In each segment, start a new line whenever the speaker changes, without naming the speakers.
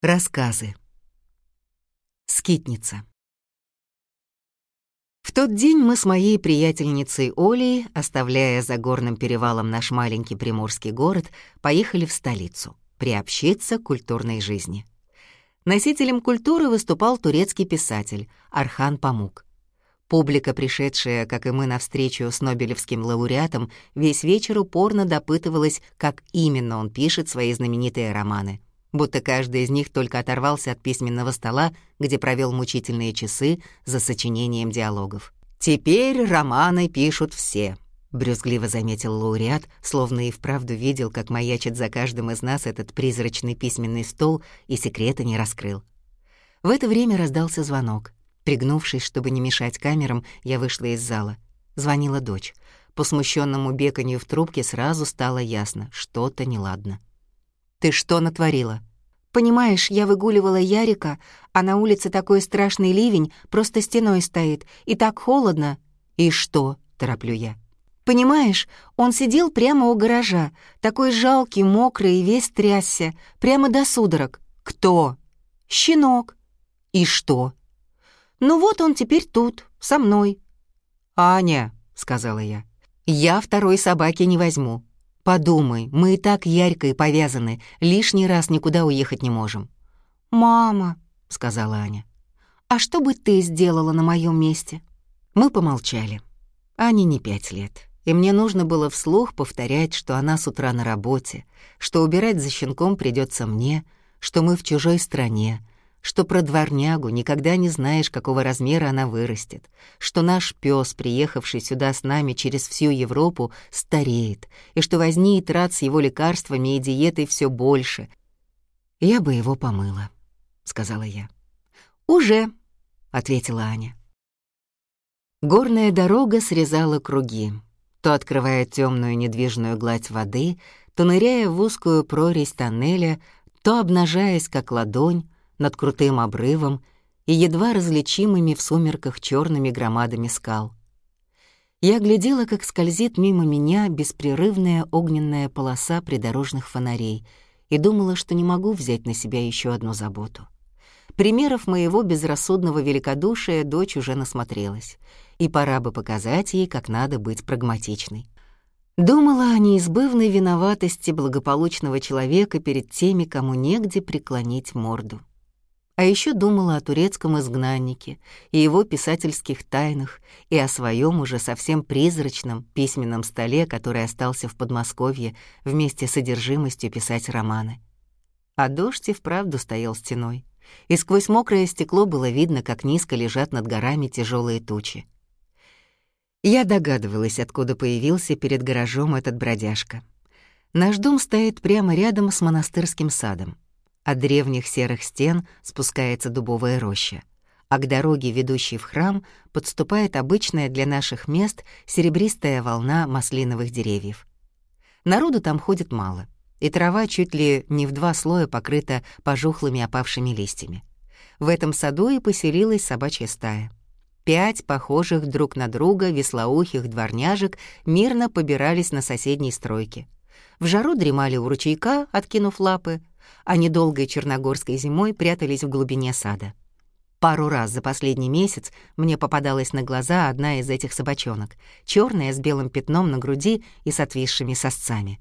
Рассказы. Скитница. В тот день мы с моей приятельницей Олей, оставляя за горным перевалом наш маленький приморский город, поехали в столицу приобщиться к культурной жизни. Носителем культуры выступал турецкий писатель Архан Памук. Публика, пришедшая, как и мы, на встречу с Нобелевским лауреатом, весь вечер упорно допытывалась, как именно он пишет свои знаменитые романы — будто каждый из них только оторвался от письменного стола, где провел мучительные часы за сочинением диалогов. «Теперь романы пишут все», — брюзгливо заметил лауреат, словно и вправду видел, как маячит за каждым из нас этот призрачный письменный стол и секреты не раскрыл. В это время раздался звонок. Пригнувшись, чтобы не мешать камерам, я вышла из зала. Звонила дочь. По смущенному беканью в трубке сразу стало ясно — что-то неладно. «Ты что натворила?» «Понимаешь, я выгуливала Ярика, а на улице такой страшный ливень, просто стеной стоит, и так холодно». «И что?» — тороплю я. «Понимаешь, он сидел прямо у гаража, такой жалкий, мокрый и весь трясся, прямо до судорог». «Кто?» «Щенок». «И что?» «Ну вот он теперь тут, со мной». «Аня», — сказала я, — «я второй собаки не возьму. Подумай, мы и так ярко повязаны, лишний раз никуда уехать не можем». «Мама», — сказала Аня, — «а что бы ты сделала на моем месте?» Мы помолчали. Ане не пять лет, и мне нужно было вслух повторять, что она с утра на работе, что убирать за щенком придется мне, что мы в чужой стране, что про дворнягу никогда не знаешь, какого размера она вырастет, что наш пес, приехавший сюда с нами через всю Европу, стареет, и что возни и трат с его лекарствами и диетой все больше. «Я бы его помыла», — сказала я. «Уже», — ответила Аня. Горная дорога срезала круги, то открывая темную недвижную гладь воды, то ныряя в узкую прорезь тоннеля, то обнажаясь, как ладонь, над крутым обрывом и едва различимыми в сумерках черными громадами скал. Я глядела, как скользит мимо меня беспрерывная огненная полоса придорожных фонарей и думала, что не могу взять на себя еще одну заботу. Примеров моего безрассудного великодушия дочь уже насмотрелась, и пора бы показать ей, как надо быть прагматичной. Думала о неизбывной виноватости благополучного человека перед теми, кому негде преклонить морду. А еще думала о турецком изгнаннике и его писательских тайнах, и о своем уже совсем призрачном письменном столе, который остался в Подмосковье вместе с содержимостью писать романы. А дождь и вправду стоял стеной, и сквозь мокрое стекло было видно, как низко лежат над горами тяжелые тучи. Я догадывалась, откуда появился перед гаражом этот бродяжка. Наш дом стоит прямо рядом с монастырским садом. От древних серых стен спускается дубовая роща, а к дороге, ведущей в храм, подступает обычная для наших мест серебристая волна маслиновых деревьев. Народу там ходит мало, и трава чуть ли не в два слоя покрыта пожухлыми опавшими листьями. В этом саду и поселилась собачья стая. Пять похожих друг на друга веслоухих дворняжек мирно побирались на соседней стройке. В жару дремали у ручейка, откинув лапы, а недолгой черногорской зимой прятались в глубине сада. Пару раз за последний месяц мне попадалась на глаза одна из этих собачонок, черная с белым пятном на груди и с отвисшими сосцами.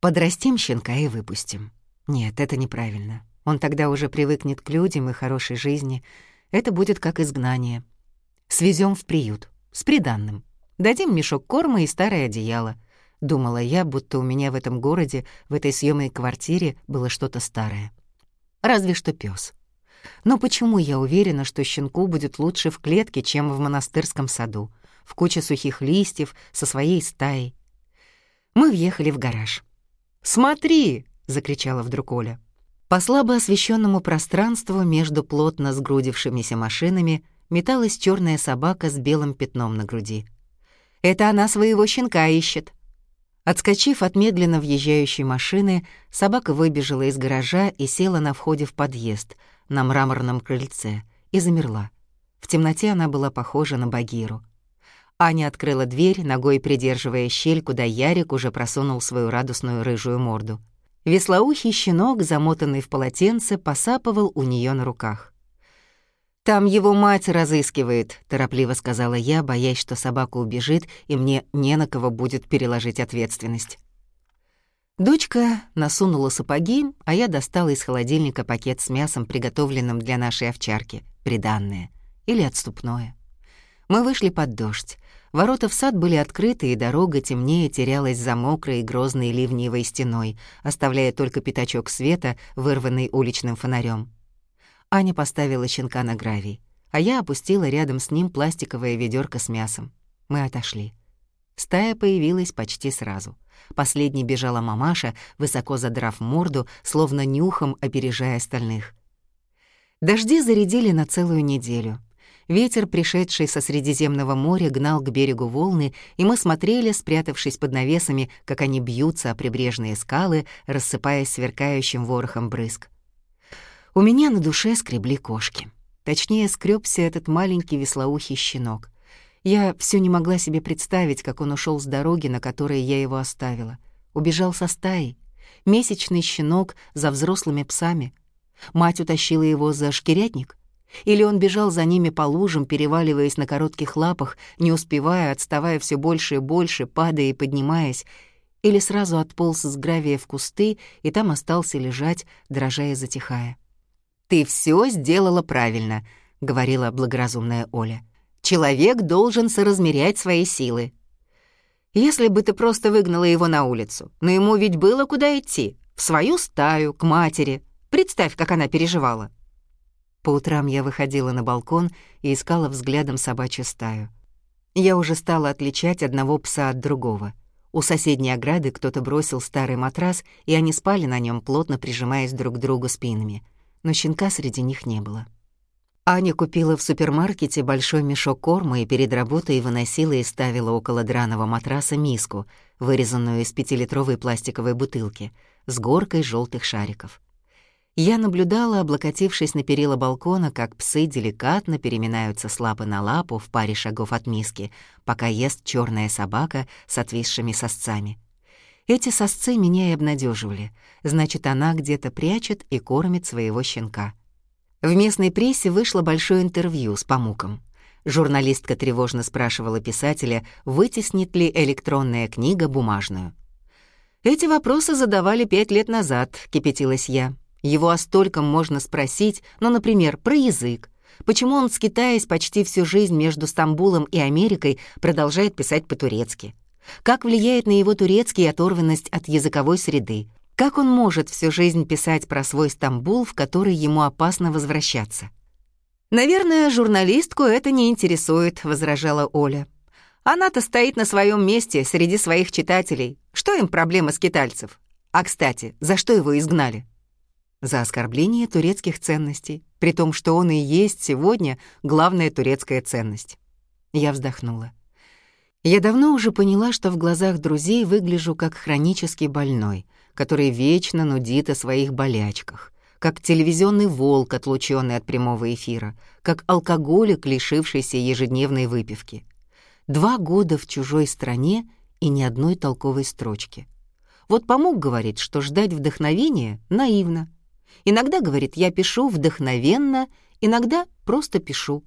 Подрастим щенка и выпустим. Нет, это неправильно. Он тогда уже привыкнет к людям и хорошей жизни. Это будет как изгнание. Свезем в приют, с приданным. Дадим мешок корма и старое одеяло. Думала я, будто у меня в этом городе, в этой съемной квартире было что-то старое. Разве что пес. Но почему я уверена, что щенку будет лучше в клетке, чем в монастырском саду, в куче сухих листьев, со своей стаей? Мы въехали в гараж. «Смотри!» — закричала вдруг Оля. По слабо освещенному пространству между плотно сгрудившимися машинами металась черная собака с белым пятном на груди. «Это она своего щенка ищет», Отскочив от медленно въезжающей машины, собака выбежала из гаража и села на входе в подъезд, на мраморном крыльце, и замерла. В темноте она была похожа на Багиру. Аня открыла дверь, ногой придерживая щель, куда Ярик уже просунул свою радостную рыжую морду. Веслоухий щенок, замотанный в полотенце, посапывал у нее на руках. «Там его мать разыскивает», — торопливо сказала я, боясь, что собака убежит, и мне не на кого будет переложить ответственность. Дочка насунула сапоги, а я достала из холодильника пакет с мясом, приготовленным для нашей овчарки, приданное или отступное. Мы вышли под дождь. Ворота в сад были открыты, и дорога темнее терялась за мокрой и грозной ливневой стеной, оставляя только пятачок света, вырванный уличным фонарем. Аня поставила щенка на гравий, а я опустила рядом с ним пластиковое ведерко с мясом. Мы отошли. Стая появилась почти сразу. Последней бежала мамаша, высоко задрав морду, словно нюхом опережая остальных. Дожди зарядили на целую неделю. Ветер, пришедший со Средиземного моря, гнал к берегу волны, и мы смотрели, спрятавшись под навесами, как они бьются о прибрежные скалы, рассыпаясь сверкающим ворохом брызг. У меня на душе скребли кошки. Точнее, скрёбся этот маленький веслоухий щенок. Я все не могла себе представить, как он ушел с дороги, на которой я его оставила. Убежал со стаей. Месячный щенок за взрослыми псами. Мать утащила его за шкирятник. Или он бежал за ними по лужам, переваливаясь на коротких лапах, не успевая, отставая все больше и больше, падая и поднимаясь, или сразу отполз с гравия в кусты и там остался лежать, дрожа и затихая. «Ты все сделала правильно», — говорила благоразумная Оля. Человек должен соразмерять свои силы. Если бы ты просто выгнала его на улицу, но ему ведь было куда идти, в свою стаю, к матери. Представь, как она переживала. По утрам я выходила на балкон и искала взглядом собачью стаю. Я уже стала отличать одного пса от другого. У соседней ограды кто-то бросил старый матрас, и они спали на нем, плотно прижимаясь друг к другу спинами. Но щенка среди них не было. Аня купила в супермаркете большой мешок корма и перед работой выносила и ставила около драного матраса миску, вырезанную из пятилитровой пластиковой бутылки, с горкой желтых шариков. Я наблюдала, облокотившись на перила балкона, как псы деликатно переминаются с лапы на лапу в паре шагов от миски, пока ест черная собака с отвисшими сосцами. Эти сосцы меня и обнадеживали, значит, она где-то прячет и кормит своего щенка. В местной прессе вышло большое интервью с Памуком. Журналистка тревожно спрашивала писателя, вытеснит ли электронная книга бумажную. «Эти вопросы задавали пять лет назад», — кипятилась я. «Его о стольком можно спросить, ну, например, про язык. Почему он, скитаясь почти всю жизнь между Стамбулом и Америкой, продолжает писать по-турецки? Как влияет на его турецкий оторванность от языковой среды? Как он может всю жизнь писать про свой Стамбул, в который ему опасно возвращаться? «Наверное, журналистку это не интересует», — возражала Оля. «Она-то стоит на своем месте среди своих читателей. Что им проблема скитальцев? А, кстати, за что его изгнали?» «За оскорбление турецких ценностей, при том, что он и есть сегодня главная турецкая ценность». Я вздохнула. Я давно уже поняла, что в глазах друзей выгляжу как хронически больной — который вечно нудит о своих болячках, как телевизионный волк, отлученный от прямого эфира, как алкоголик, лишившийся ежедневной выпивки. Два года в чужой стране и ни одной толковой строчки. Вот помог говорит, что ждать вдохновения наивно. Иногда, говорит, я пишу вдохновенно, иногда просто пишу.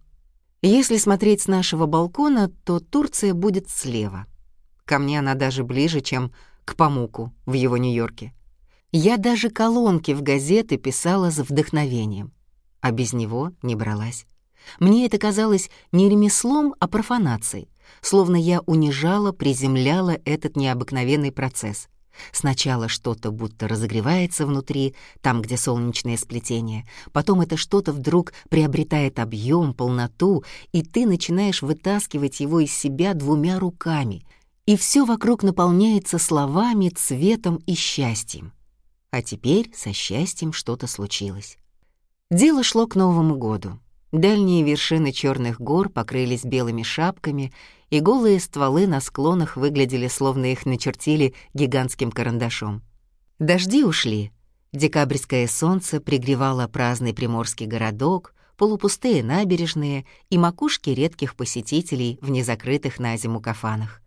Если смотреть с нашего балкона, то Турция будет слева. Ко мне она даже ближе, чем к Памуку в его Нью-Йорке. Я даже колонки в газеты писала за вдохновением, а без него не бралась. Мне это казалось не ремеслом, а профанацией, словно я унижала, приземляла этот необыкновенный процесс. Сначала что-то будто разогревается внутри, там, где солнечное сплетение, потом это что-то вдруг приобретает объем, полноту, и ты начинаешь вытаскивать его из себя двумя руками, и все вокруг наполняется словами, цветом и счастьем. А теперь со счастьем что-то случилось. Дело шло к Новому году. Дальние вершины черных гор покрылись белыми шапками, и голые стволы на склонах выглядели, словно их начертили гигантским карандашом. Дожди ушли. Декабрьское солнце пригревало праздный приморский городок, полупустые набережные и макушки редких посетителей в незакрытых на зиму кафанах.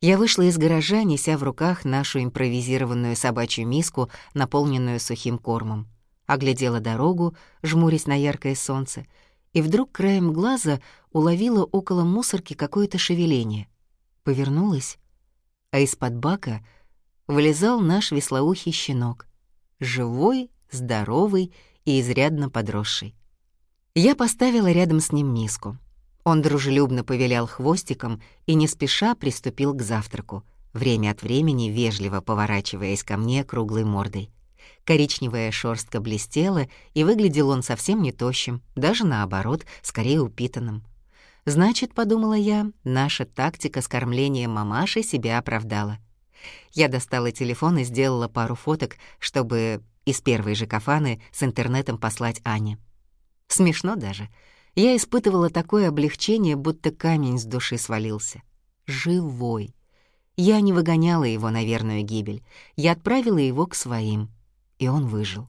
Я вышла из гаража, неся в руках нашу импровизированную собачью миску, наполненную сухим кормом. Оглядела дорогу, жмурясь на яркое солнце, и вдруг краем глаза уловила около мусорки какое-то шевеление. Повернулась, а из-под бака вылезал наш веслоухий щенок. Живой, здоровый и изрядно подросший. Я поставила рядом с ним миску — он дружелюбно повилял хвостиком и не спеша приступил к завтраку, время от времени вежливо поворачиваясь ко мне круглой мордой. Коричневая шерстка блестела, и выглядел он совсем не тощим, даже наоборот, скорее упитанным. Значит, подумала я, наша тактика с кормлением мамаши себя оправдала. Я достала телефон и сделала пару фоток, чтобы из первой же кафаны с интернетом послать Ане. Смешно даже — я испытывала такое облегчение, будто камень с души свалился. Живой. Я не выгоняла его на верную гибель. Я отправила его к своим, и он выжил.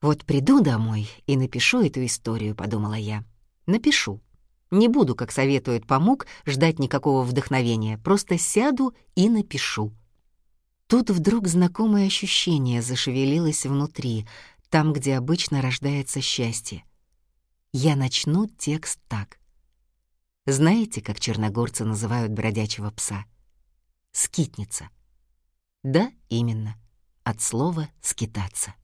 «Вот приду домой и напишу эту историю», — подумала я. «Напишу. Не буду, как советует Памук, ждать никакого вдохновения. Просто сяду и напишу». Тут вдруг знакомое ощущение зашевелилось внутри, там, где обычно рождается счастье я начну текст так. Знаете, как черногорцы называют бродячего пса? Скитница. Да, именно, от слова «скитаться».